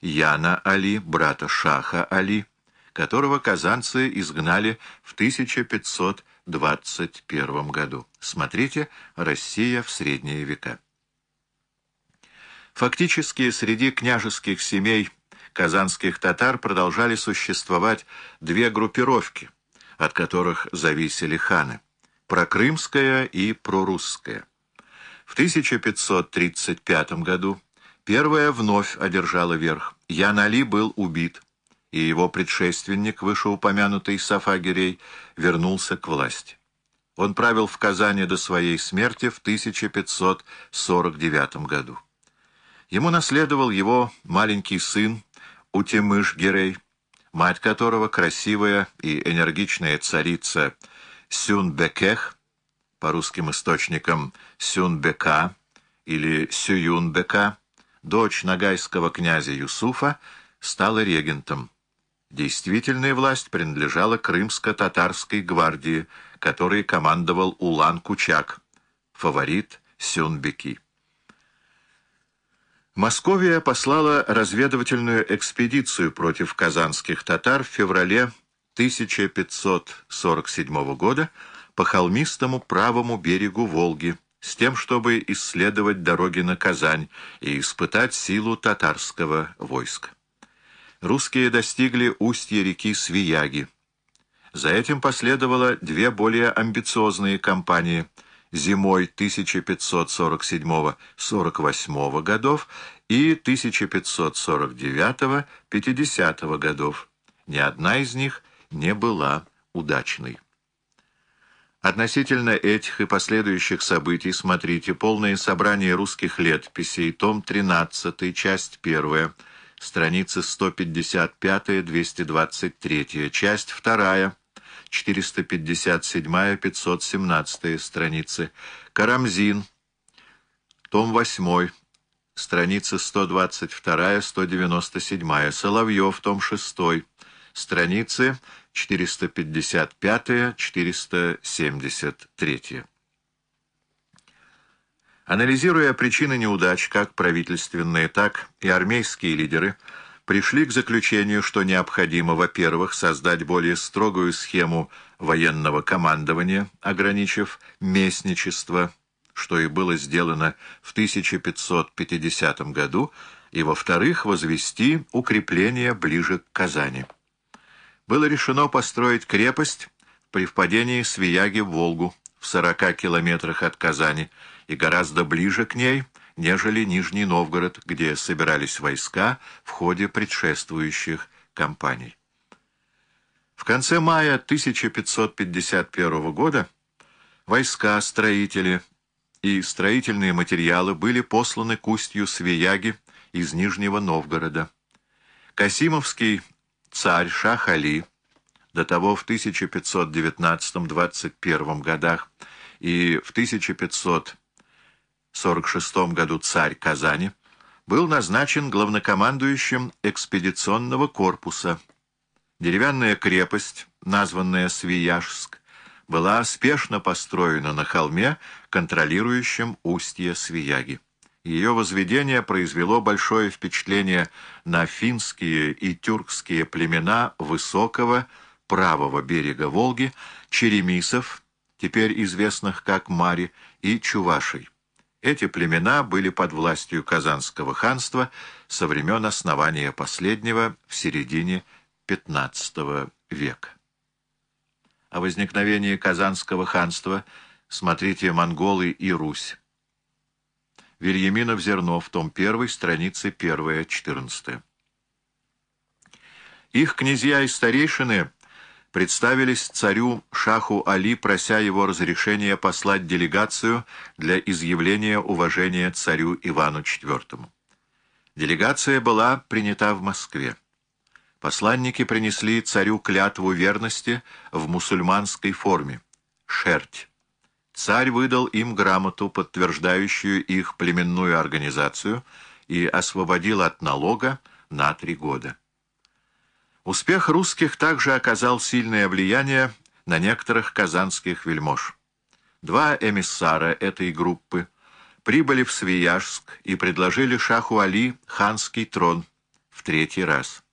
Яна Али, брата Шаха Али, которого казанцы изгнали в 1521 году. Смотрите «Россия в средние века». Фактически среди княжеских семей казанских татар продолжали существовать две группировки, от которых зависели ханы – прокрымская и прорусская. В 1535 году первая вновь одержала верх. Ян Али был убит, и его предшественник, вышеупомянутый Сафагирей, вернулся к власти. Он правил в Казани до своей смерти в 1549 году. Ему наследовал его маленький сын Утимыш-Герей, мать которого красивая и энергичная царица Сюнбекех, по русским источникам Сюнбека или Сююнбека, дочь нагайского князя Юсуфа, стала регентом. Действительная власть принадлежала крымско-татарской гвардии, которой командовал Улан-Кучак, фаворит Сюнбеки. Московия послала разведывательную экспедицию против казанских татар в феврале 1547 года по холмистому правому берегу Волги с тем, чтобы исследовать дороги на Казань и испытать силу татарского войска. Русские достигли устья реки Свияги. За этим последовало две более амбициозные кампании – зимой 1547-48 годов и 1549-50 годов. Ни одна из них не была удачной. Относительно этих и последующих событий смотрите полное собрание русских летописей, том 13, часть 1, страницы 155-223, часть 2, 457-517 страницы. Карамзин, том 8, страницы 122-197. Соловьев, том 6, страницы 455-473. Анализируя причины неудач, как правительственные, так и армейские лидеры – пришли к заключению, что необходимо, во-первых, создать более строгую схему военного командования, ограничив местничество, что и было сделано в 1550 году, и, во-вторых, возвести укрепление ближе к Казани. Было решено построить крепость при впадении Свияги в Волгу в 40 километрах от Казани и гораздо ближе к ней – нежели Нижний Новгород, где собирались войска в ходе предшествующих кампаний. В конце мая 1551 года войска, строители и строительные материалы были посланы к устью Свияги из Нижнего Новгорода. Касимовский царь Шах-Али, до того в 1519-21 годах и в 1500 1946 году царь Казани, был назначен главнокомандующим экспедиционного корпуса. Деревянная крепость, названная Свияжск, была спешно построена на холме, контролирующем устье Свияги. Ее возведение произвело большое впечатление на финские и тюркские племена высокого правого берега Волги, черемисов, теперь известных как Мари, и чувашей. Эти племена были под властью Казанского ханства со времен основания последнего в середине XV века. О возникновении Казанского ханства смотрите «Монголы и Русь». Вильяминов Зернов, том 1, страницы 1-14. Их князья и старейшины представились царю Шаху Али, прося его разрешения послать делегацию для изъявления уважения царю Ивану IV. Делегация была принята в Москве. Посланники принесли царю клятву верности в мусульманской форме — шерть. Царь выдал им грамоту, подтверждающую их племенную организацию, и освободил от налога на три года. Успех русских также оказал сильное влияние на некоторых казанских вельмож. Два эмиссара этой группы прибыли в Свияжск и предложили шаху Али ханский трон в третий раз.